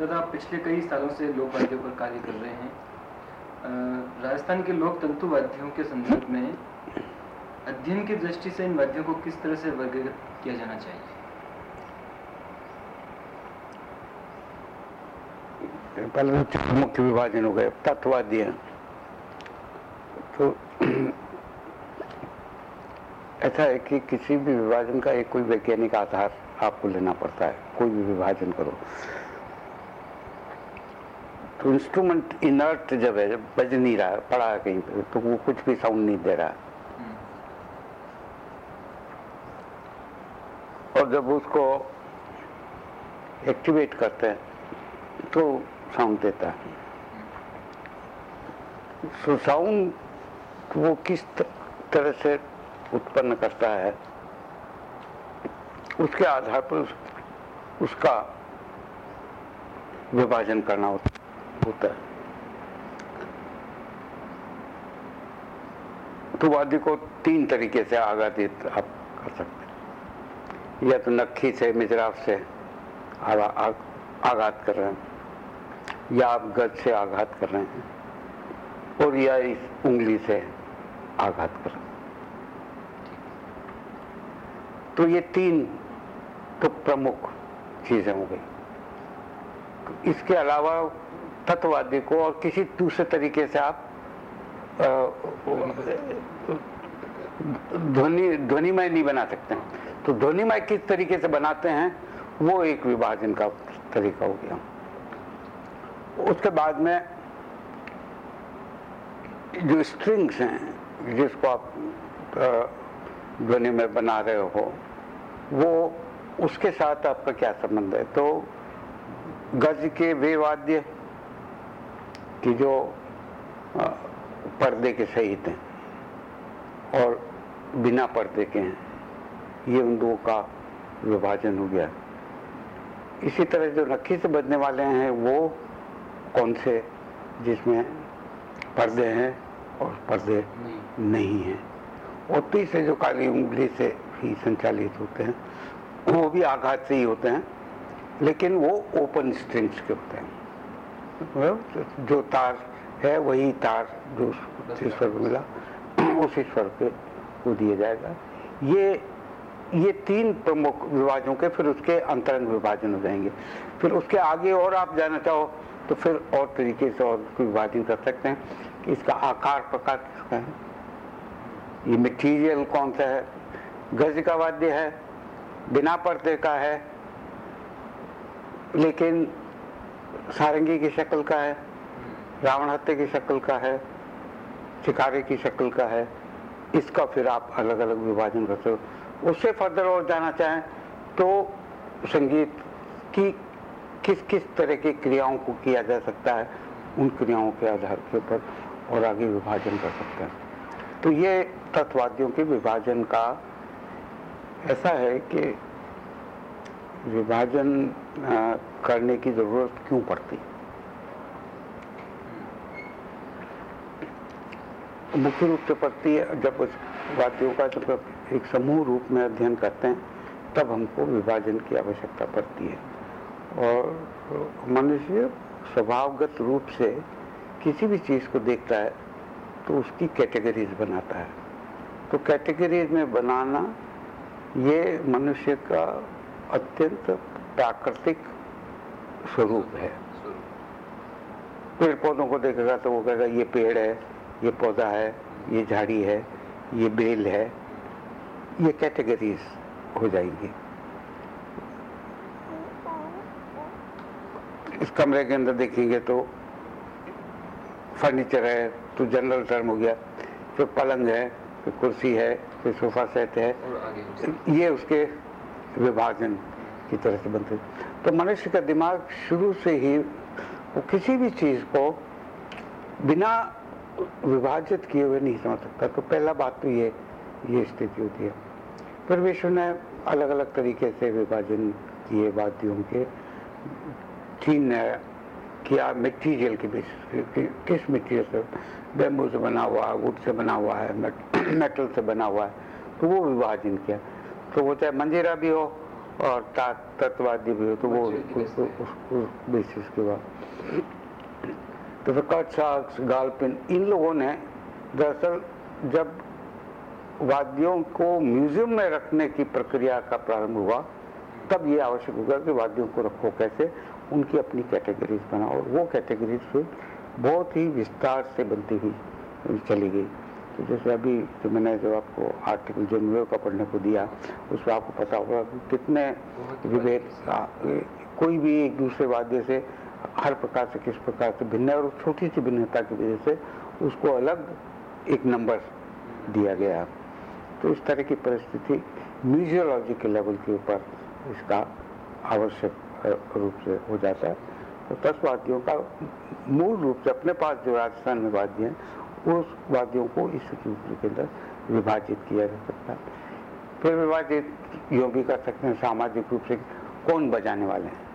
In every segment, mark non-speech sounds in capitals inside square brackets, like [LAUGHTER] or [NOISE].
दादा पिछले कई सालों से लोक वाद्यों पर कार्य कर रहे हैं। राजस्थान के लोक तंतु वाद्यों के संदर्भ में अध्ययन की दृष्टि से इन वाद्यों को किस तरह से वर्गीकृत किया जाना चाहिए? पहले तो मुख्य विभाजन हो गए तत्ववादी हैं। तो ऐसा है कि किसी भी विभाजन का एक कोई वैज्ञानिक आधार आपको लेना पड़ता है, कोई भी विभाजन करो। तो इंस्ट्रूमेंट इनर्ट जब है जब बज नहीं रहा, पड़ा है कहीं पर तो वो कुछ भी साउंड नहीं दे रहा। और जब उसको एक्टिवेट करते हैं तो साउंड देता है। सो साउंड वो किस तरह से उत्पन्न करता है, उसके आधार पर उसका विभाजन करना होता होता है। तो वाद्य को तीन तरीके से आघातित आप कर सकते हैं। या तो नक्खी से मिजराफ से आघात कर रहे हैं, या आप गज से आघात कर रहे हैं, और या इस उंगली से आघात कर रहे हैं। तो ये तीन तो प्रमुख चीज़ें हो गई। इसके अलावा तत्ववादी को और किसी दूसरे तरीके से आप ध्वनि, ध्वनिमय नहीं बना सकते हैं। तो ध्वनिमय किस तरीके से बनाते हैं, वो एक विभाजन का तरीका हो गया। उसके बाद में जो स्ट्रिंग्स हैं, जिसको आप ध्वनि में बना रहे हो, वो उसके साथ आपका क्या संबंध है? तो गज के वे वाद्य की जो पर्दे के सहित हैं और बिना पर्दे के हैं ये उन दो का विभाजन हो गया। इसी तरह जो नक्की से बजने वाले हैं वो कौन से जिसमें पर्दे हैं और पर्दे नहीं। नहीं हैं। और तीसरे जो काली उंगली से ही संचालित होते हैं वो भी आघात से ही होते हैं लेकिन वो ओपन स्ट्रिंग्स के होते हैं। जो तार है वही तार जो स्वर को मिला [COUGHS] उसी स्वर पे को दिया जाएगा। ये ये तीन प्रमुख विभाजों के फिर उसके अंतरंग विभाजन हो जाएँगे। फिर उसके आगे और आप जाना चाहो तो फिर और तरीके से और उसको विभाजन कर सकते हैं कि इसका आकार प्रकार किसका है। ये मटीरियल कौन सा है? गज का वाद्य है बिना पर्दे का है लेकिन सारंगी की शक्ल का है, रावण हत्या की शक्ल का है, शिकारे की शक्ल का है, इसका फिर आप अलग अलग विभाजन करते हो। उससे फर्दर और जाना चाहें तो संगीत की किस किस तरह की क्रियाओं को किया जा सकता है, उन क्रियाओं के आधार के ऊपर और आगे विभाजन कर सकते हैं। तो ये तत्वादियों के विभाजन का ऐसा है कि विभाजन करने की ज़रूरत क्यों पड़ती? मुख्य रूप से पड़ती है, जब उस वाद्यों का जब एक समूह रूप में अध्ययन करते हैं, तब हमको विभाजन की आवश्यकता पड़ती है। और मनुष्य स्वभावगत रूप से किसी भी चीज़ को देखता है तो उसकी कैटेगरीज बनाता है। तो कैटेगरीज में बनाना, ये मनुष्य का अत्यंत प्राकृतिक स्वरूप है। पेड़ पौधों को देखेगा तो वो कहेगा ये पेड़ है ये पौधा है ये झाड़ी है ये बेल है ये कैटेगरीज हो जाएँगी। इस कमरे के अंदर देखेंगे तो फर्नीचर है तो जनरल टर्म हो गया फिर पलंग है फिर कुर्सी है फिर सोफा सेट है। ये उसके विभाजन की तरह से बनते तो मनुष्य का दिमाग शुरू से ही वो किसी भी चीज़ को बिना विभाजित किए हुए नहीं समझ सकता। तो पहला बात तो ये ये स्थिति होती है। फिर विश्व ने अलग अलग तरीके से विभाजन किए वाद्यों के। तीन है किया मटेरियल के कि, किस मटेरियल से? बेम्बू से बना हुआ है, वुड से बना हुआ है [CLEARS THROAT] मेटल से बना हुआ है। तो वो विभाजन किया। तो वो चाहे मंजीरा भी हो और तत्ववादी भी हो तो वो बेसिस के बाद। तो फिर कट गालपिन इन लोगों ने दरअसल जब वाद्यों को म्यूज़ियम में रखने की प्रक्रिया का प्रारंभ हुआ तब ये आवश्यक होगा कि वाद्यों को रखो कैसे? उनकी अपनी कैटेगरीज बनाओ। और वो कैटेगरीज फिर बहुत ही विस्तार से बनती हुई चली गई। तो जैसे अभी जो मैंने जो आपको आर्टिकल जनवे का पढ़ने को दिया उसमें आपको पता होगा कि कितने विभेद कोई भी एक दूसरे वाद्य से हर प्रकार से किस प्रकार से भिन्न और छोटी सी भिन्नता की वजह से उसको अलग एक नंबर दिया गया। तो इस तरह की परिस्थिति म्यूजियोलॉजी के लेवल के ऊपर इसका आवश्यक रूप से हो जाता है। तो दस वाद्यों का मूल रूप से अपने पास जो राजस्थान में वाद्य हैं उस वाद्यों को इस सूत्र के अंदर विभाजित किया जा सकता है। फिर विभाजित योग भी कर सकते हैं सामाजिक रूप से कौन बजाने वाले हैं?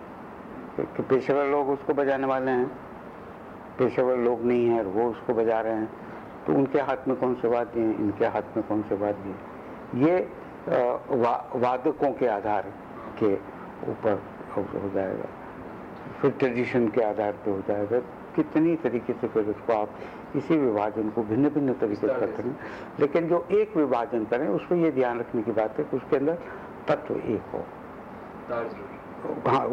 कि पेशेवर लोग उसको बजाने वाले हैं। पेशेवर लोग नहीं है वो उसको बजा रहे हैं। तो उनके हाथ में कौन से वाद्य हैं? इनके हाथ में कौन से वाद्य हैं? ये वा, वादकों के आधार के ऊपर हो जाएगा। फिर ट्रेडिशन के आधार पे हो। जाएगा कितनी तरीके से फिर उसको आप इसी विभाजन को भिन्न भिन्न तरीके से करते हैं। लेकिन जो एक विभाजन करें उसको ये ध्यान रखने की बात है कि उसके अंदर तत्व एक हो। हाँ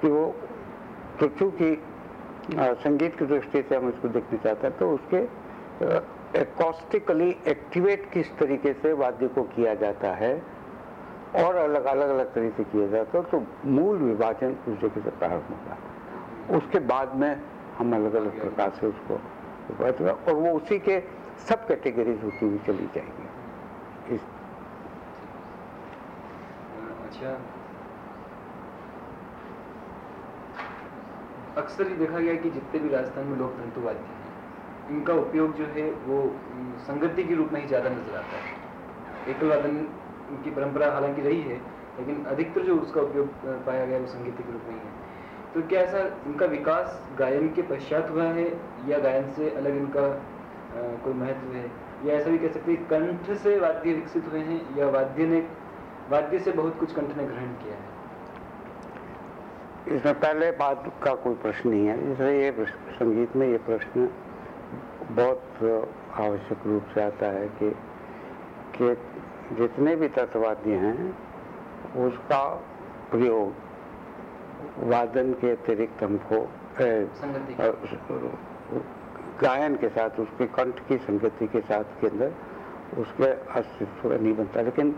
कि वो तो चूँकि संगीत की दृष्टि से हम इसको देखना चाहते हैं तो उसके एकॉस्टिकली एक्टिवेट किस तरीके से वाद्य को किया जाता है और अलग अलग अलग तरीके से किया जाता है। तो मूल विभाजन उस जगह से प्रारंभ होगा उसके बाद में हम अलग अलग प्रकार से उसको और वो उसी के सब कैटेगरीज होती हुई चली जाएगी। इस अच्छा। अक्सर ही देखा गया कि जितने भी राजस्थान में लोग तंतुवाद्य हैं, इनका उपयोग जो है वो संगति के रूप में ही ज़्यादा नज़र आता है। एकल वादन की परंपरा हालाँकि रही है लेकिन अधिकतर जो उसका उपयोग पाया गया वो संगीत के रूप में ही है। तो क्या ऐसा इनका विकास गायन के पश्चात हुआ है या गायन से अलग इनका आ, कोई महत्व है? या ऐसा भी कह सकते हैं कंठ से वाद्य विकसित हुए हैं या वाद्य ने वाद्य से बहुत कुछ कंठ ने ग्रहण किया है? इसमें पहले बात का कोई प्रश्न नहीं है। इसलिए ये संगीत में ये प्रश्न बहुत आवश्यक रूप से आता है कि कि जितने भी तत्ववादी हैं उसका प्रयोग वादन के अतिरिक्त हमको गायन के साथ उसके कंठ की संगति के साथ के अंदर उसके अस्तित्व नहीं बनता। लेकिन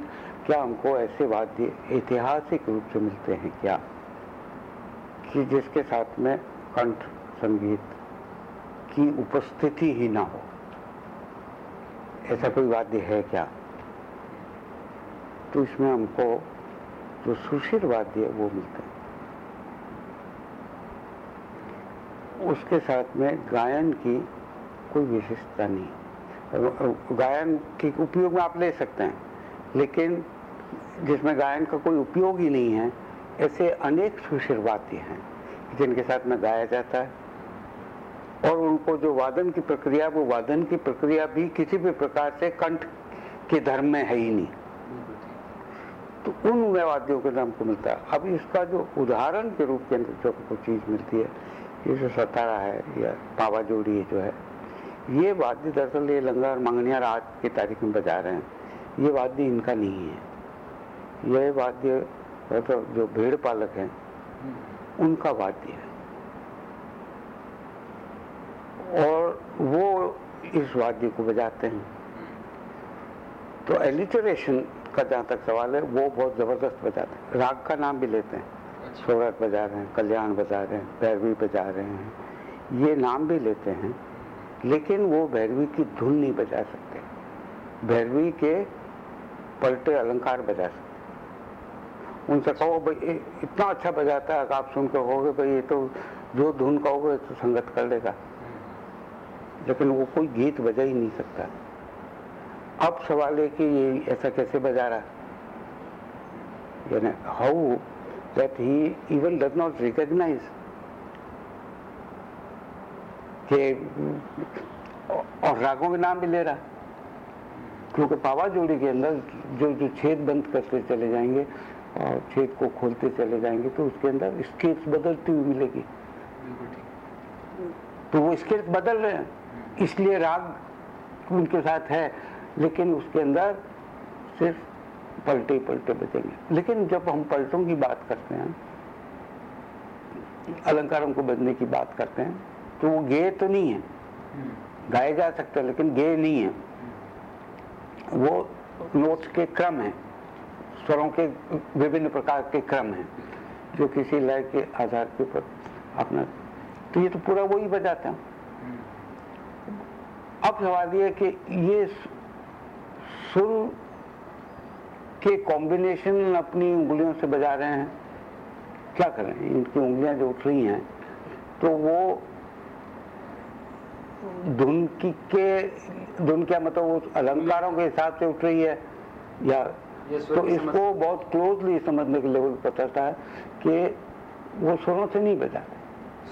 क्या हमको ऐसे वाद्य ऐतिहासिक रूप से मिलते हैं क्या? कि जिसके साथ में कंठ संगीत की उपस्थिति ही ना हो। ऐसा कोई वाद्य है क्या? तो इसमें हमको जो सुशील वाद्य वो मिलते हैं। उसके साथ में गायन की कोई विशेषता नहीं गायन के उपयोग में आप ले सकते हैं, लेकिन जिसमें गायन का कोई उपयोग ही नहीं है, ऐसे अनेक सुशील वाद्य हैं, जिनके साथ में गाया जाता है। और उनको जो वादन की प्रक्रिया, वो वादन की प्रक्रिया भी किसी भी प्रकार से कंठ के धर्म में है ही नहीं। उन वाद्यों के नाम को मिलता है। अब इसका जो उदाहरण के रूप के अंदर जो कोई चीज़ मिलती है, ये जो सतारा है या पावा जोड़ी जो है, ये वाद्य दरअसल ये लंगा और मंगनिया आज की तारीख में बजा रहे हैं। ये वाद्य इनका नहीं है। यह वाद्य तो जो भेड़ पालक हैं, उनका वाद्य है। और वो इस वाद्य को बजाते हैं। तो एलिटरेशन का जहाँ तक सवाल है वो बहुत ज़बरदस्त बजाते हैं। राग का नाम भी लेते हैं। सोरठ अच्छा। बजा रहे हैं कल्याण बजा रहे हैं भैरवी बजा रहे हैं। ये नाम भी लेते हैं लेकिन वो भैरवी की धुन नहीं बजा सकते। भैरवी के पलटे अलंकार बजा सकते उनसे कहो भाई इतना अच्छा बजाता है आप सुन कर कहोगे भाई ये तो जो धुन कहोगे तो संगत कर लेगा। हम्म। लेकिन वो कोई गीत बजा ही नहीं सकता। अब सवाल है कि ये ऐसा कैसे बजा रहा? यानी how that he even does not recognise के और रागों के नाम भी ले रहा। क्योंकि पावा जोड़ी के अंदर जो जो छेद बंद करते चले जाएँगे और छेद को खोलते चले जाएँगे तो उसके अंदर स्केल्स बदलती हुई मिलेगी। तो वो स्केल्स बदल रहे हैं। इसलिए राग उनके साथ है। लेकिन उसके अंदर सिर्फ़ पलटे ही पलटे बचेंगे। लेकिन जब हम पलटों की बात करते हैं अलंकारों को बदलने की बात करते हैं तो वो गे तो नहीं है। हम्म, गाए जा सकते हैं लेकिन गे नहीं है। वो नोट्स के क्रम है स्वरों के विभिन्न प्रकार के क्रम हैं जो किसी लय के आधार के ऊपर अपना तो ये तो पूरा वही बजाते हैं। हम्म, अब सवाल ये कि ये सुर के कॉम्बिनेशन अपनी उंगलियों से बजा रहे हैं। क्या करें? इनकी उंगलियाँ जो उठ रही हैं तो वो धुन की के धुन क्या मतलब वो अलंकारों के हिसाब से उठ रही है? या तो इसको बहुत क्लोजली समझने के लेवल पर पता था कि वो सुरों से नहीं बजाते। स्वर के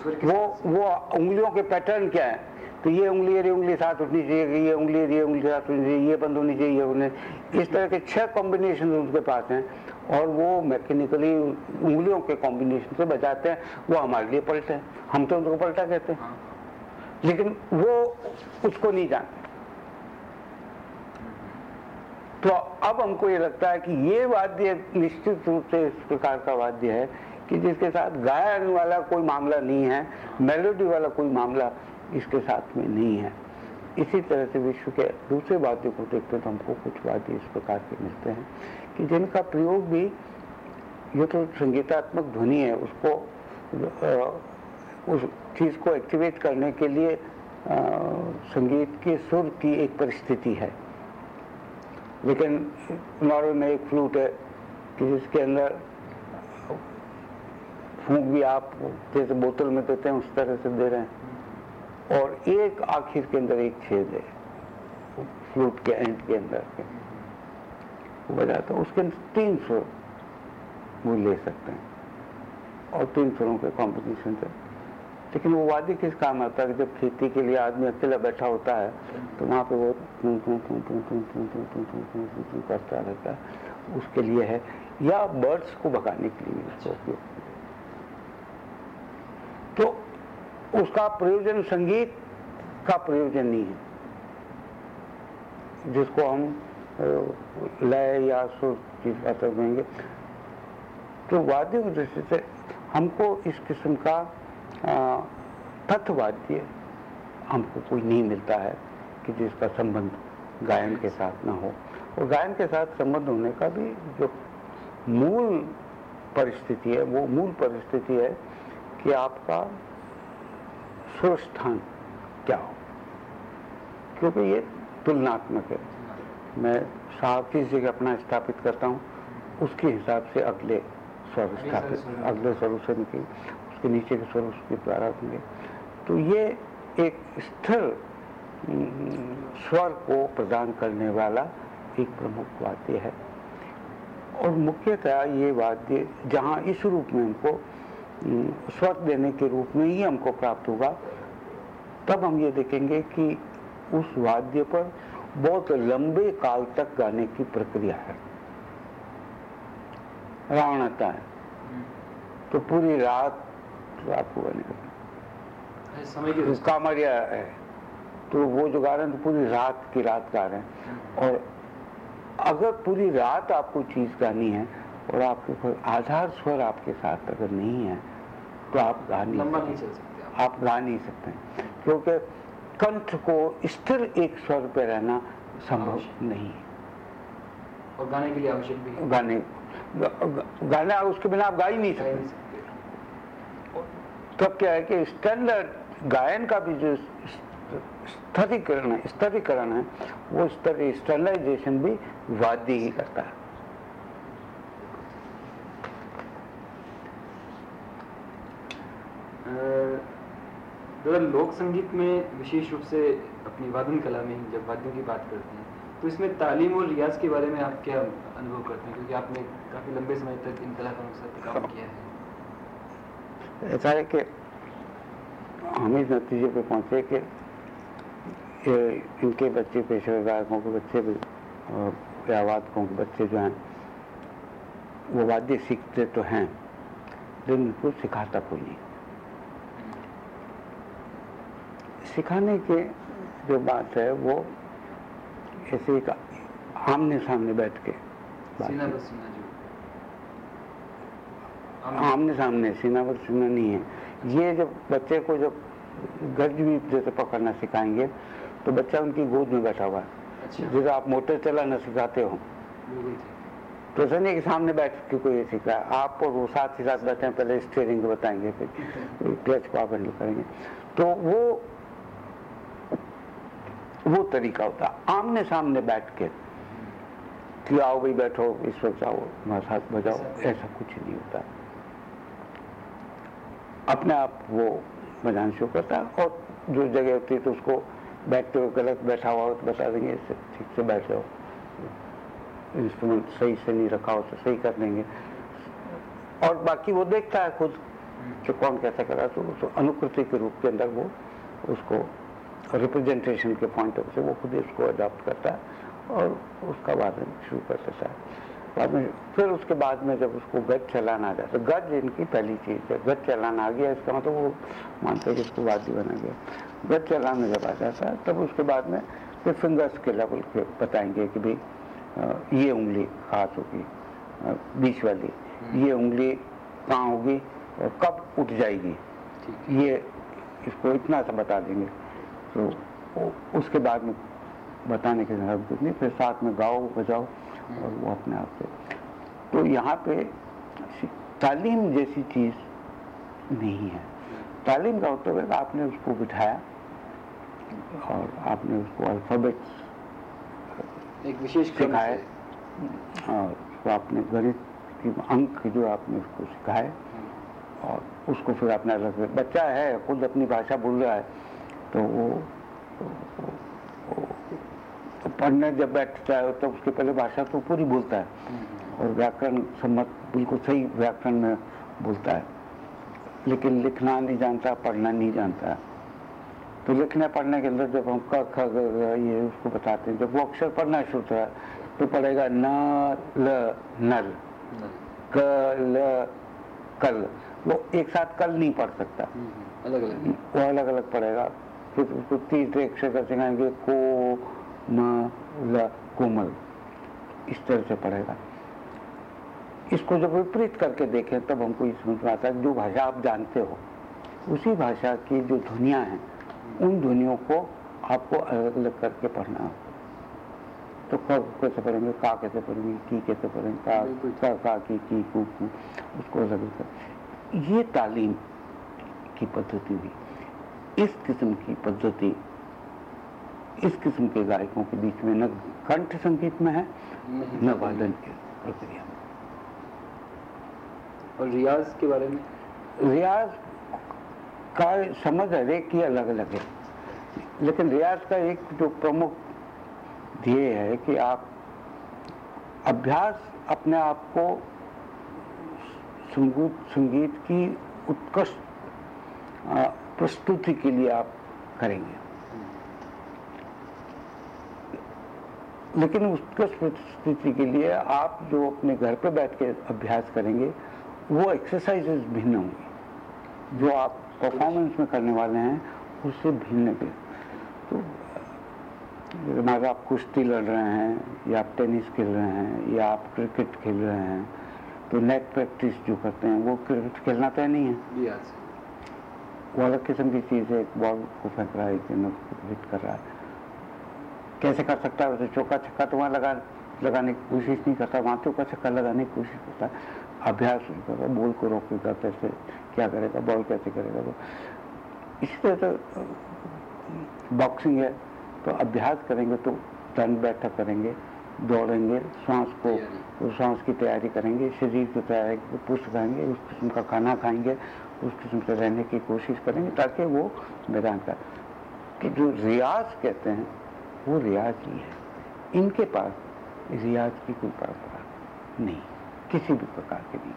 वो वो उंगलियों के पैटर्न क्या है? तो ये उंगली ये उंगली साथ उठनी चाहिए, ये उंगली ये उंगली साथ उठनी चाहिए, ये बंद होनी चाहिए उन्हें इस तरह के छह कॉम्बिनेशन उनके पास हैं और वो मैकेनिकली उंगलियों के कॉम्बिनेशन से बजाते हैं। वो हमारे लिए पलटे हैं। हम तो उनको पलटा कहते हाँ। लेकिन वो उसको नहीं जानते। तो अब हमको ये लगता है कि ये वाद्य निश्चित रूप से इस प्रकार का वाद्य है कि जिसके साथ गायन वाला कोई मामला नहीं है मेलोडी वाला कोई मामला इसके साथ में नहीं है। इसी तरह से विश्व के दूसरे वाद्यों को देखते तो हमको कुछ वाद्य इस प्रकार के मिलते हैं कि जिनका प्रयोग भी ये तो संगीतात्मक ध्वनि है, उसको उस चीज़ को एक्टिवेट करने के लिए संगीत के सुर की एक परिस्थिति है। लेकिन नॉर्वे में एक फ्लूट है कि जिसके अंदर फूक भी आप जैसे बोतल में देते हैं उस तरह से दे रहे हैं और एक आखिर के अंदर एक छेद है फ्लूट के एंड के अंदर के बजाता उसके अंदर तीन सुर वो ले सकते हैं और तीन सुरों के कॉम्पिटिशन से लेकिन वो वादी किस काम आता है कि जब खेती के लिए आदमी अकेला बैठा होता है तो वहाँ पे वो करता रहता है उसके लिए है या बर्ड्स को भगाने के लिए उपयोग तो उसका प्रयोजन संगीत का प्रयोजन नहीं है, जिसको हम लय या सुर की बात करेंगे तो वाद्य की दृष्टि से हमको इस किस्म का तत्ववाद्य हमको कोई नहीं मिलता है कि जिसका संबंध गायन के साथ ना हो। और गायन के साथ संबंध होने का भी जो मूल परिस्थिति है, वो मूल परिस्थिति है कि आपका सुर स्थान क्या हो? क्योंकि ये तुलनात्मक है। मैं साहब किस जगह अपना स्थापित करता हूँ। उसके हिसाब से अगले स्वर स्थापित अगले स्वर से निकले उसके नीचे के स्वर उसके द्वारा होंगे। तो ये एक स्थिर हम्म, स्वर को प्रदान करने वाला एक प्रमुख वाद्य है। और मुख्यतः ये वाद्य जहाँ इस रूप में हमको हम्म, स्वर देने के रूप में ही हमको प्राप्त होगा। तब हम ये देखेंगे कि उस वाद्य पर बहुत लंबे काल तक गाने की प्रक्रिया है। रावणता है। हम्म, तो पूरी रात आपको गाने है। समय की का दृष्टि कामरिया है। तो वो जो गा रहे हैं तो पूरी रात की रात गा रहे हैं। और अगर पूरी रात आपको चीज़ गानी है और आपके कोई आधार स्वर आपके साथ अगर नहीं है तो आप गा नहीं सकते। नहीं चल सकते आप। गा नहीं सकते। क्योंकि कंठ को स्थिर एक स्वर पर रहना संभव नहीं है। और गाने के लिए आवश्यक भी है। गाने गा- गा- गाना उसके बिना आप गा ही नहीं सकते। तब क्या है कि स्टैंडर्ड गायन का भी जो स्तरीकरण है स्तरीकरण है वो स्तर स्टैंडर्डाइजेशन भी वाद्य ही करता है। दादा लोक संगीत में विशेष रूप से अपनी वादन कला में जब वाद्यों की बात करते हैं तो इसमें तालीम और रियाज के बारे में आप क्या अनुभव करते हैं? क्योंकि आपने काफ़ी लंबे समय तक इन कलाकारों के साथ काम किया है। ऐसा है कि हम इस नतीजे पे पहुँचे कि इनके बच्चे पेशेवर गायकों के बच्चे और वादकों के बच्चे जो हैं वो वाद्य सीखते तो हैं लेकिन उनको सिखाता कोई नहीं। सिखाने के जो बात है वो ऐसे एक आमने सामने बैठ के सीना सीना जो। आमने सामने सीना पर सीना नहीं है। ये जब बच्चे को जब गज भी जैसे पकड़ना सिखाएँगे तो बच्चा उनकी गोद में बैठा हुआ है। अच्छा। जैसे आप मोटर चलाना सिखाते हो तो ऐसा नहीं कि सामने बैठ के कोई सीखा आप और वो साथ ही साथ बैठे पहले स्टेयरिंग बताएँगे फिर [LAUGHS] क्लच पावर हैंडल करेंगे। तो वो वो तरीका होता। आमने सामने बैठ के कि आओ भाई, बैठो, इस वक्त जाओ हमारे साथ बजाओ, ऐसा कुछ नहीं होता। अपने आप वो बजाना शुरू करता है और जो जगह होती है तो उसको बैठते हुए गलत बैठा हुआ हो तो बता देंगे ठीक से बैठ जाओ। इंस्ट्रूमेंट सही से नहीं रखा हो तो सही कर देंगे। और बाकी वो देखता है खुद कि कौन कैसा करा है तो अनुकृति के रूप के अंदर वो उसको रिप्रेजेंटेशन के पॉइंट ऑफ़ से वो खुद ही उसको अडॉप्ट करता है और उसका बाद में शुरू कर देता है। बाद में फिर उसके बाद में जब उसको गज चलाना आ जाता तो गज इनकी पहली चीज़ है। गज चलाना आ गया इसका मतलब वो मानते हैं कि इसको वाद्य बना गया। गज चलाना जब आ जाता है तब उसके बाद में फिर फिंगर्स के लेवल पे बताएँगे कि भाई ये उंगली खास होगी बीच वाली ये उंगली कहाँ होगी और कब उठ जाएगी ये इसको इतना सा बता देंगे। तो उसके बाद में बताने के ज़रूरत नहीं फिर साथ में गाओ बजाओ और वो अपने आप से। तो यहाँ पे तालीम जैसी चीज़ नहीं है। तालीम का होता है कि आपने उसको बिठाया और आपने उसको अल्फ़ाबेट्स एक विशेष सिखाए और उसको आपने गणित की अंक जो आपने उसको सिखाए और उसको फिर अपना अलग बच्चा है खुद अपनी भाषा बोल रहा है तो वो तो पढ़ने जब बैठता है तो उसके पहले भाषा तो पूरी बोलता है। हम्म, और व्याकरण सम्मत बिल्कुल सही व्याकरण में बोलता है। लेकिन लिखना नहीं जानता पढ़ना नहीं जानता। तो लिखने पढ़ने के अंदर जब हम क ख ये उसको बताते हैं जब वो अक्षर पढ़ना शुरू होता है तो पढ़ेगा न ल नल। क ल कल। वो एक साथ कल नहीं पढ़ सकता। हम्म, अलग अलग वो अलग अलग पढ़ेगा। तीसरे अक्षर का सिखाएँगे को म ल कोमल। इस तरह से पढ़ेगा। इसको जब विपरीत करके देखें तब हमको ये समझ में आता है जो भाषा आप जानते हो उसी भाषा की जो ध्वनियाँ हैं उन ध्वनियों को आपको अलग अलग करके पढ़ना है। तो क कैसे पढ़ेंगे? का कैसे पढ़ेंगे? की कैसे पढ़ेंगे? का का का की की कू कू उसको अलग अलग ये तालीम की पद्धति हुई इस किस्म की पद्धति इस किस्म के गायकों के बीच में न कंठ संगीत में है न वादन की प्रक्रिया में। और रियाज के बारे में? रियाज का समझ हर एक की अलग अलग है। लेकिन रियाज का एक जो प्रमुख ध्येय है कि आप अभ्यास अपने आप को संगीत संगीत की उत्कृष्ट प्रस्तुति के लिए आप करेंगे। लेकिन उत्कृष्ट प्रस्तुति के लिए आप जो अपने घर पर बैठ के अभ्यास करेंगे, वो एक्सरसाइजेज भिन्न होंगी। जो आप परफॉर्मेंस में करने वाले हैं, उससे भिन्न भी तो मान आप कुश्ती लड़ रहे हैं, या आप टेनिस खेल रहे हैं, या आप क्रिकेट खेल रहे हैं तो नेट प्रैक्टिस जो करते हैं, वो क्रिकेट खेलना तय नहीं है। रियाज वो अलग किस्म की चीज़ है एक बॉल को फेंक रहा है एक गेंद को हिट कर रहा है। कैसे कर सकता है? वैसे चौका छक्का तो वहाँ लगा लगाने की कोशिश नहीं करता वहाँ चौका छक्का लगाने की कोशिश करता है। अभ्यास नहीं करता बॉल को रोकेगा कैसे क्या करेगा बॉल कैसे करेगा? तो इसी तरह से बॉक्सिंग है तो अभ्यास करेंगे तो दंड बैठक करेंगे दौड़ेंगे सांस को सांस की तैयारी करेंगे शरीर की तैयारी पुष्ट खाएँगे उस किस्म का खाना खाएँगे उस किस्म से रहने की कोशिश करेंगे ताकि वो मैदान का तो जो रियाज कहते हैं वो रियाज ही है। इनके पास रियाज की कोई परंपरा नहीं किसी भी प्रकार की नहीं।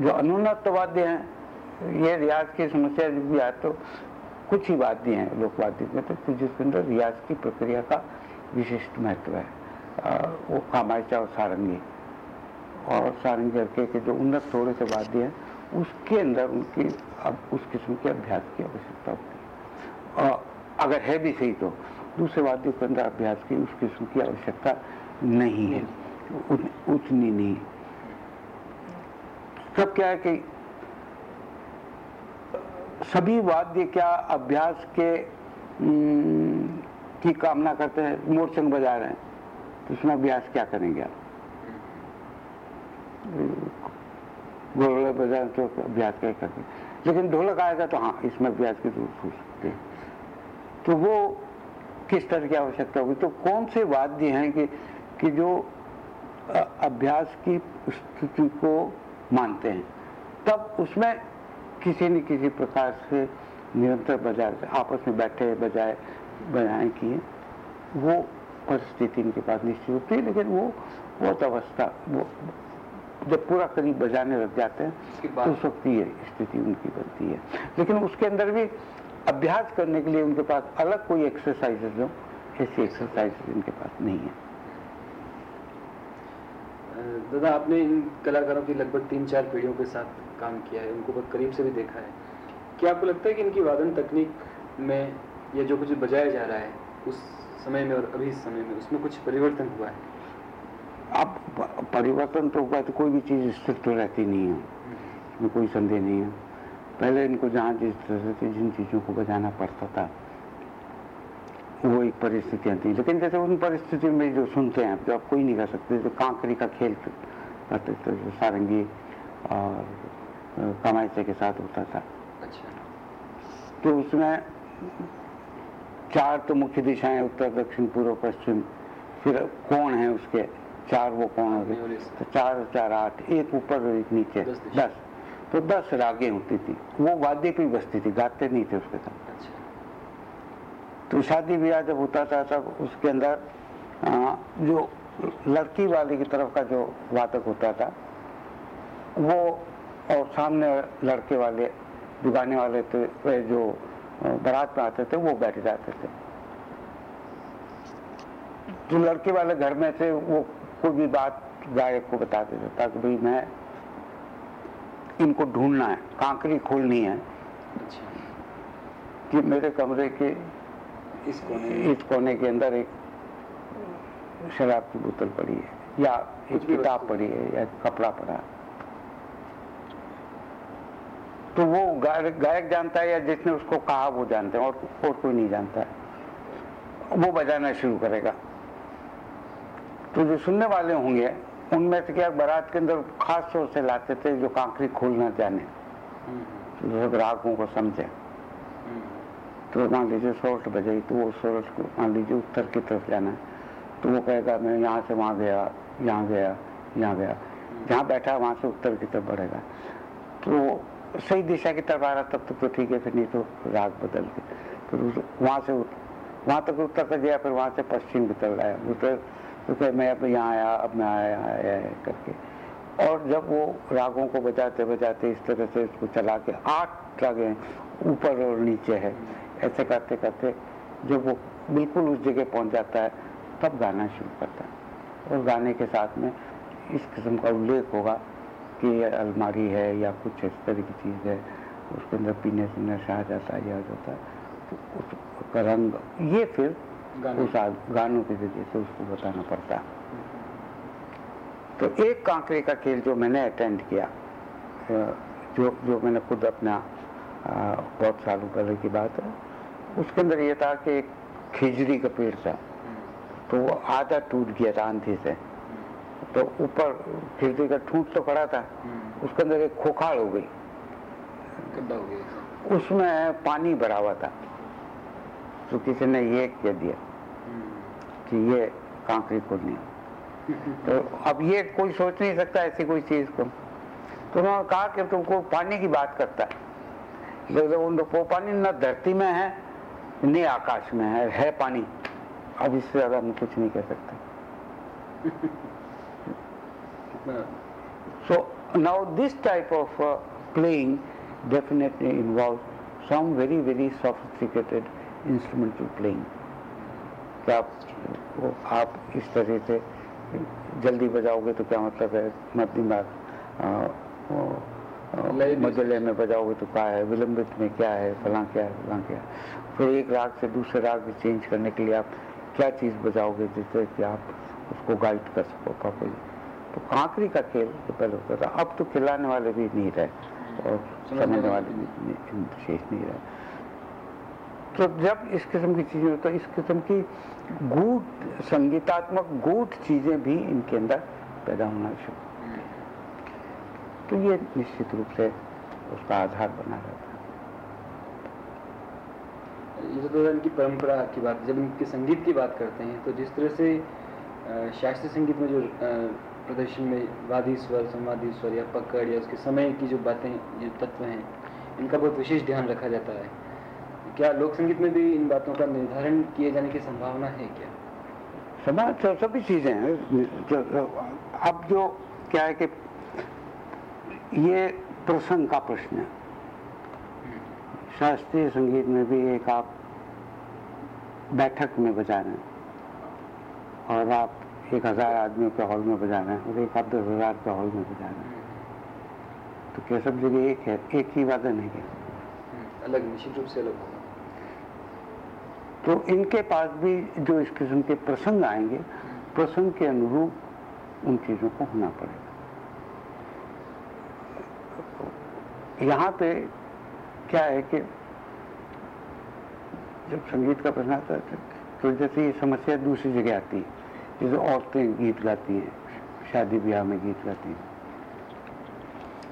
जो अनुन्नत वाद्य हैं ये रियाज की समस्या भी आए तो कुछ ही वाद्य हैं लोकवाद्य में तो जिसके अंदर रियाज की प्रक्रिया का विशिष्ट महत्व है। आ, वो कामायचा और सारंगी। और सारंगी अर्के के जो उन्नत थोड़े से वाद्य हैं उसके अंदर उनकी अब उस किस्म के अभ्यास की आवश्यकता होती है। और अगर है भी सही तो दूसरे वाद्यों के अंदर अभ्यास की उस किस्म की आवश्यकता नहीं है। उतनी नहीं। सब क्या है कि सभी वाद्य क्या अभ्यास के की कामना करते हैं? मोरचंग बजा रहे हैं। तो उसमें अभ्यास क्या करेंगे आप? गोरले बजा तो अभ्यास क्या करेंगे लेकिन ढोलक आएगा तो हाँ इसमें अभ्यास की ज़रूरत हो सकती है। तो वो किस तरह की आवश्यकता होगी? तो कौन से वाद्य हैं कि कि जो अभ्यास की स्थिति को मानते हैं? तब उसमें किसी न किसी प्रकार से निरंतर बजाय आपस में बैठे बजाय बजाए किए वो परिस्थिति इनके पास निश्चित होती है, लेकिन वो बहुत अवस्था, वो जब पूरा करीब बजाने लग जाते हैं तो उस वक्त ये स्थिति उनकी बनती है। लेकिन उसके अंदर भी अभ्यास करने के लिए उनके पास अलग कोई एक्सरसाइजेज हो ऐसी एक्सरसाइज इनके पास नहीं है। दादा आपने इन कलाकारों की लगभग तीन चार पीढ़ियों के साथ काम किया है उनको बहुत करीब से भी देखा है। क्या आपको लगता है कि इनकी वादन तकनीक में या जो कुछ बजाया जा रहा है उस समय में और अभी इस समय में उसमें कुछ परिवर्तन हुआ है? अब परिवर्तन तो हुआ तो कोई भी चीज़ स्थिर तो रहती नहीं है। इसमें कोई संदेह नहीं है। पहले इनको जहाँ जिस तरह से जिन चीज़ों को बजाना पड़ता था वो एक परिस्थितियाँ थी। लेकिन जैसे उन परिस्थितियों में जो सुनते हैं जो आप कोई नहीं कर सकते जो कांकरी का खेल करते थे जो सारंगी और कमाइसे के साथ होता था। अच्छा। तो उसमें चार तो मुख्य दिशाएँ उत्तर दक्षिण पूर्व पश्चिम फिर कौन है उसके। चार वो कौन हो? गए तो चार चार आठ एक ऊपर और एक नीचे। दस तो दस रागें होती थी। वो वाद्य पे बसती थी गाते नहीं थे उसके साथ। अच्छा। तो शादी ब्याह जब होता था तब उसके अंदर जो लड़की वाले की तरफ़ का जो वादक होता था वो और सामने लड़के वाले दुकाने वाले थे जो बारात में आते थे वो बैठ जाते थे। जो लड़के वाले घर में थे वो कोई भी बात गायक को बताते थे ताकि भाई मैं इनको ढूंढना है कांकरी खोलनी है। कि मेरे कमरे के इस कोने इस कोने के अंदर एक शराब की बोतल पड़ी है या एक किताब पड़ी है या कपड़ा पड़ा तो वो गायक जानता है या जिसने उसको कहा वो जानते हैं और, और कोई नहीं जानता है। वो बजाना शुरू करेगा। तो जो सुनने वाले होंगे उनमें से क्या बारात के अंदर खास तौर से लाते थे जो कांकरी खोलना जाने? तो ग्राहकों को समझे। तो मान लीजिए सोल्ट बजाई तो वो सोल्ट को मान लीजिए उत्तर की तरफ़ जाना है तो वो कहेगा मैं यहाँ से वहाँ गया यहाँ गया यहाँ गया। जहाँ बैठा वहाँ से उत्तर की तरफ़ बढ़ेगा। तो सही दिशा की तरफ़ आ रहा तब तक तो ठीक है फिर नहीं तो राग बदल के। फिर वहाँ से वहाँ तक उत्तर तक गया फिर वहाँ से पश्चिम की तरफ़ आया। उत्तर तो फिर मैं अब यहाँ आया, अब मैं आया आया करके। और जब वो रागों को बजाते बजाते इस तरह से उसको चला के आठ रागें ऊपर और नीचे है। ऐसे करते करते जब वो बिल्कुल उस जगह पहुँच जाता है, तब गाना शुरू करता है। और गाने के साथ में इस किस्म का उल्लेख होगा कि अलमारी है या कुछ इस तरह की चीज़ है, उसके अंदर पीने से नशा आ जाता है, या जाता है। तो उसका रंग, ये फिर उस गानों के ज़रिए से उसको बताना पड़ता। तो एक कांकरे का खेल जो मैंने अटेंड किया जो जो मैंने खुद अपना बहुत सालों पहले की बात है उसके अंदर ये था कि एक खिजड़ी का पेड़ था। तो वो आधा टूट गया था आंधी से। तो ऊपर खिड़की का ठूट तो खड़ा था। उसके अंदर एक खोखाड़ हो गई। उसमें पानी भरा हुआ था। तो किसी ने ये कह दिया हम्म। कि ये कांकरी खोलनी तो अब ये कोई सोच नहीं सकता ऐसी कोई चीज़ को। तो उन्होंने कहा कि तुमको पानी की बात करता है। लेकिन वो पानी न धरती में है न आकाश में है है पानी अब इससे ज़्यादा हम कुछ नहीं कह सकते। So now this type of uh, playing definitely involves some very very sophisticated playing playing. आप आप इस तरह से जल्दी बजाओगे तो क्या मतलब है? मध्यम मध्यलय में बजाओगे तो क्या है? विलंबित में क्या है? फला क्या है? फला क्या है? फिर एक राग से दूसरे राग में चेंज करने के लिए आप क्या चीज़ बजाओगे जिससे कि आप उसको गाइड कर सको प्रॉपरली तो कांकरी का खेल तो पहले होता था अब तो खिलाने वाले भी नहीं रहे। और समझने वाले भी विशेष नहीं रहे। तो जब इस किस्म की चीज़ें होता है इस किस्म की गूट संगीतात्मक गूढ़ चीज़ें भी इनके अंदर पैदा होना शुरू तो ये निश्चित रूप से उसका आधार बना रहता है। तो इनकी परंपरा की बात, जब इनके संगीत की बात करते हैं तो जिस तरह से शास्त्रीय संगीत में जो प्रदर्शन में वादी स्वर, संवादी स्वर या पकड़ या उसके समय की जो बातें, जो तत्व हैं, इनका बहुत विशेष ध्यान रखा जाता है। क्या लोक संगीत में भी इन बातों का निर्धारण किए जाने की संभावना है क्या? समाज सभी चीज़ें हैं। अब जो क्या है कि ये प्रसंग का प्रश्न है। शास्त्रीय संगीत में भी एक आप बैठक में बजा रहे हैं और आप एक हज़ार आदमियों के हॉल में बजा रहे हैं और एक आप दस हज़ार के हॉल में बजा रहे हैं। तो क्या सब जगह एक है? एक ही वादन है क्या? अलग निश्चित रूप से अलग। होगा तो इनके पास भी जो इस किस्म के प्रसंग आएँगे प्रसंग के अनुरूप उन चीज़ों को होना पड़ेगा। यहाँ पे क्या है कि जब संगीत का प्रश्न आता है तो जैसे ये समस्या दूसरी जगह आती है जैसे औरतें गीत गाती हैं शादी ब्याह में गीत गाती हैं।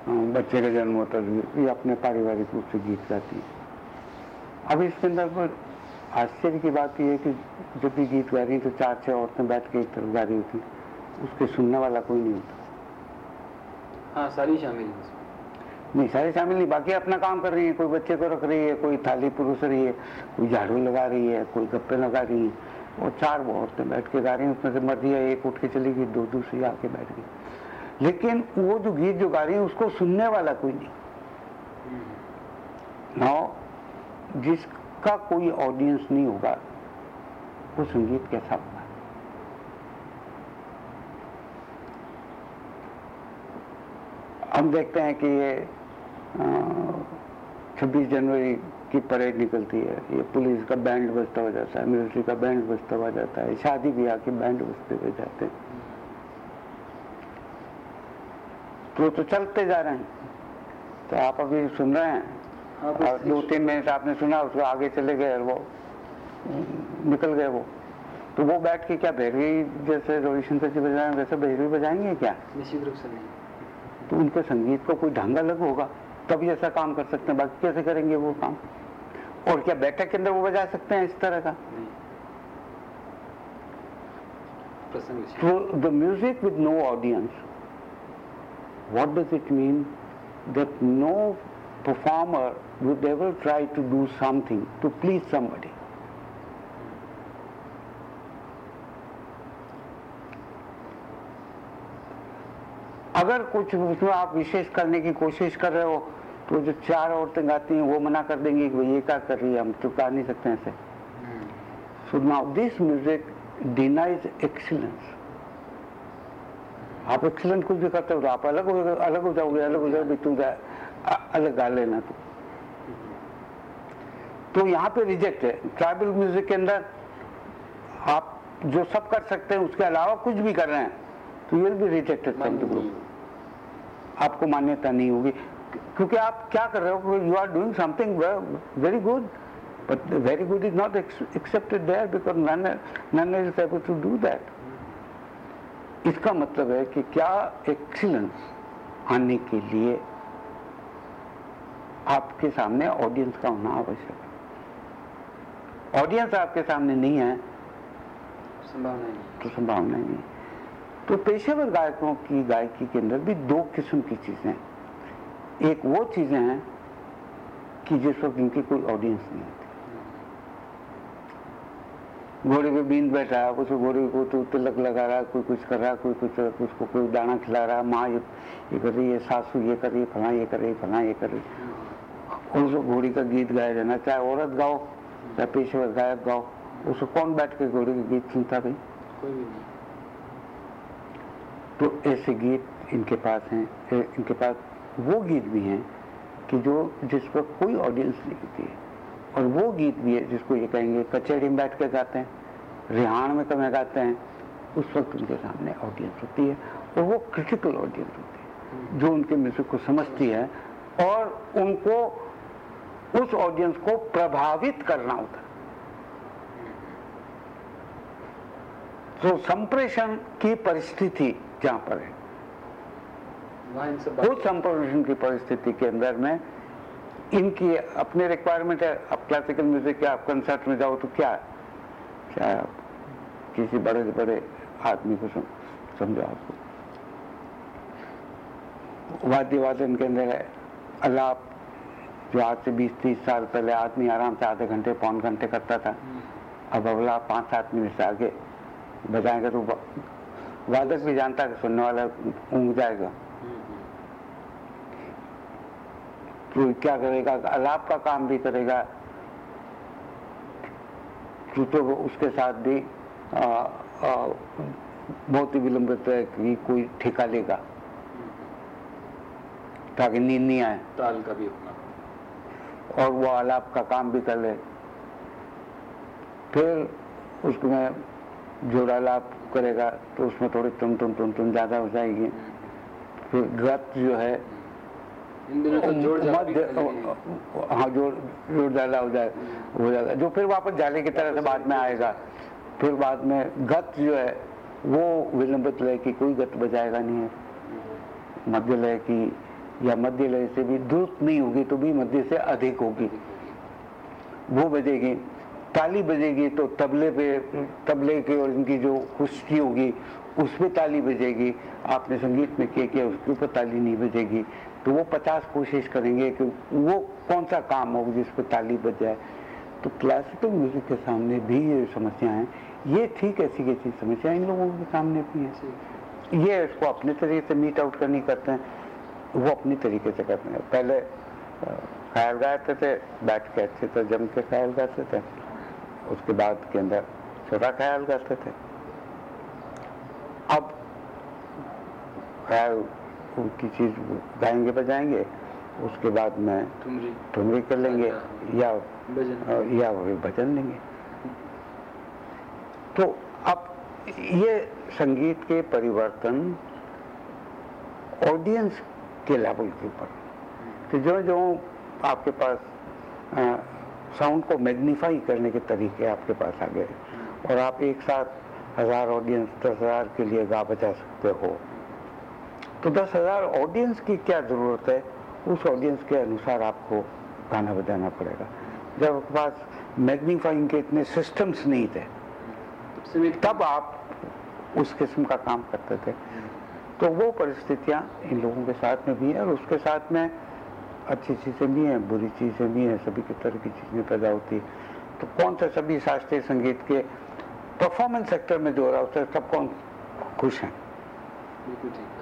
हाँ, बच्चे का जन्म होता है ये अपने पारिवारिक रूप से गीत गाती है। अब इसके अंदर आश्चर्य की बात यह है कि जब भी गीत गा रही तो चार छह औरतें बैठ के एक तरफ़ गा रही होती उसके सुनने वाला कोई नहीं होता। हाँ सारी शामिल नहीं सारे शामिल नहीं बाकी अपना काम कर रही है। कोई बच्चे को रख रही है कोई थाली पुरुष रही है कोई झाड़ू लगा रही है कोई गप्पे लगा रही है। और चार औरतें बैठ के गा रही हैं उसमें से मर्ज़ी है एक उठ के चली गई दो दूसरी आके बैठ गई। लेकिन वो जो गीत जो गा रही है उसको सुनने वाला कोई नहीं। नाउ जिसका कोई ऑडियंस नहीं होगा वो संगीत कैसा होगा। हम देखते हैं कि ये छब्बीस जनवरी की परेड निकलती है। ये पुलिस का बैंड बजता हो जाता है मिलिट्री का बैंड बजता हुआ जाता है। शादी ब्याह के बैंड बजते हुए जाते हैं। तो तो चलते जा रहे हैं। तो आप अभी सुन रहे हाँ, और दो तीन मिनट आपने सुना उसको आगे चले गए वो निकल गए वो। तो वो बैठ के क्या भैरवी जैसे रविशंकर जी बजा रहे वैसे भैरवी बजाएँगे क्या? निश्चित रूप से नहीं। तो उनके संगीत को कोई ढंग अलग होगा? तभी ऐसा काम कर सकते हैं बाकी कैसे करेंगे वो काम? और क्या बैठक के अंदर वो बजा सकते हैं इस तरह का? तो the music with no audience what does it mean that no performer would ever try to do something to please somebody. अगर कुछ उसमें आप विशेष करने की कोशिश कर रहे हो तो जो चार औरतें गाती हैं, वो मना कर देंगी कि ये क्या कर रही है, हम गा नहीं सकते ऐसे। So now this music denies excellence आप एक्सीलेंट कुछ भी करते हो तो आप अलग हो अलग हो जाओगे, अलग हो जाओगे, तू अलग गा लेना तो तो यहाँ पे रिजेक्ट है। ट्राइबल म्यूज़िक के अंदर आप जो सब कर सकते हैं उसके अलावा कुछ भी कर रहे हैं तो ये भी रिजेक्टेड फ्रॉम द ग्रुप आपको मान्यता नहीं होगी। क्योंकि आप क्या कर रहे हो you are doing something very good but very good is not accepted there because none none is able to do that इसका मतलब है कि क्या एक्सीलेंस आने के लिए आपके सामने ऑडियंस का होना आवश्यक ऑडियंस आपके सामने नहीं है संभावना नहीं। तो संभावना नहीं तो पेशेवर गायकों की गायकी के अंदर भी दो किस्म की चीज़ें एक वो चीज़ें हैं कि जिस वक्त इनकी कोई ऑडियंस नहीं होती। घोड़े पे बींद बैठा है उस घोड़े को तो तिलक लगा रहा है कोई कुछ कर रहा है कोई कुछ उसको कोई दाना खिला रहा है माँ ये, ये कर रही है सासू ये कर रही है फला ये कर रही फला ये कर रही उस घोड़ी का गीत गाया जाना चाहे औरत गाओ चाहे पेशेवर गायक गाओ उसको कौन बैठ के घोड़ी के गीत सुनता भाई? कोई भी नहीं। तो ऐसे गीत इनके पास हैं इनके पास वो गीत भी हैं कि जो जिस पर कोई ऑडियंस नहीं होती है। और वो गीत भी है जिसको ये कहेंगे कचहरी में बैठ कर गाते हैं रिहान में कमें गाते हैं उस वक्त उनके सामने ऑडियंस होती है और वो क्रिटिकल ऑडियंस होती है जो उनके म्यूज़िक को समझती है और उनको उस ऑडियंस को प्रभावित करना होता है। तो संप्रेषण की परिस्थिति जहाँ पर है। उस संप्रेषण की परिस्थिति के अंदर में इनकी अपने रिक्वायरमेंट है। अब क्लासिकल म्यूज़िक या आप कंसर्ट में जाओ तो क्या क्या किसी बड़े से बड़े आदमी को समझो आपको वाद्य वादन के अंदर है। अलाप जो आज से 20-30 साल पहले आदमी आराम से आधे घंटे पौन घंटे करता था। अब अगला पाँच सात मिनट से आगे बजाएँगे तो वादक भी जानता है सुनने वाला ऊँग जाएगा। तो क्या करेगा? अलाप का काम भी करेगा। तो, तो उसके साथ भी आ, आ, बहुत ही विलंबित है कि कोई ठेका लेगा ताकि नींद नहीं आए। ताल का भी अपना और वो आलाप का काम भी कर ले। फिर उसमें जोड़ा लाभ करेगा तो उसमें थोड़ी तुम तुम तुम तुम ज़्यादा हो जाएगी। फिर गत जो है मध्य हाँ जोड़ जोड़ ज़्यादा हो जाए हो जाएगा। जो फिर वापस जाले की तरह से बाद में आएगा। फिर बाद में गत जो है वो विलंबित लय की कोई गत बजाएगा नहीं है। मध्य लय की या मध्य लय से भी द्रुत नहीं होगी तो भी मध्य से अधिक होगी। वो बजेगी ताली बजेगी तो तबले पे तबले के और इनकी जो खुशी होगी उस पर ताली बजेगी। आपने संगीत में किया किया उसके ऊपर ताली नहीं बजेगी। तो वो पचास कोशिश करेंगे कि वो कौन सा काम हो जिस पर ताली बज जाए तो क्लासिकल म्यूज़िक के सामने भी ये समस्या है। ये ठीक ऐसी कैसी समस्या इन लोगों के सामने भी है। ये इसको अपने तरीके से मीट आउट करनी करते हैं। वो अपनी तरीके से करते हैं। पहले ख्याल गाते थे बैठ के अच्छे से जम के ख्याल गाते थे। उसके बाद के अंदर छोटा ख्याल गाते थे। अब ख्याल उनकी चीज़ गाएँगे बजाएँगे उसके बाद में ठुमरी। कर लेंगे या भजन। या भजन लेंगे। तो अब ये संगीत के परिवर्तन ऑडियंस के लेवल के ऊपर। तो जो जो आपके पास साउंड को मैग्नीफाई करने के तरीके आपके पास आ गए और आप एक साथ हज़ार ऑडियंस दस हज़ार के लिए गा बजा सकते हो। तो दस हज़ार ऑडियंस की क्या ज़रूरत है? उस ऑडियंस के अनुसार आपको गाना बजाना पड़ेगा। जब आपके पास मैग्नीफाइंग के इतने सिस्टम्स नहीं थे तब आप उस किस्म का काम करते थे। तो वो परिस्थितियाँ इन लोगों के साथ में भी है और उसके साथ में अच्छी चीज़ें भी हैं, बुरी चीज़ें भी हैं, सभी के तरह की चीज़ें पैदा होती है। तो कौन सा सभी शास्त्रीय संगीत के परफॉर्मेंस सेक्टर में जो हो रहा होता है सब कौन खुश हैं? बिल्कुल ठीक।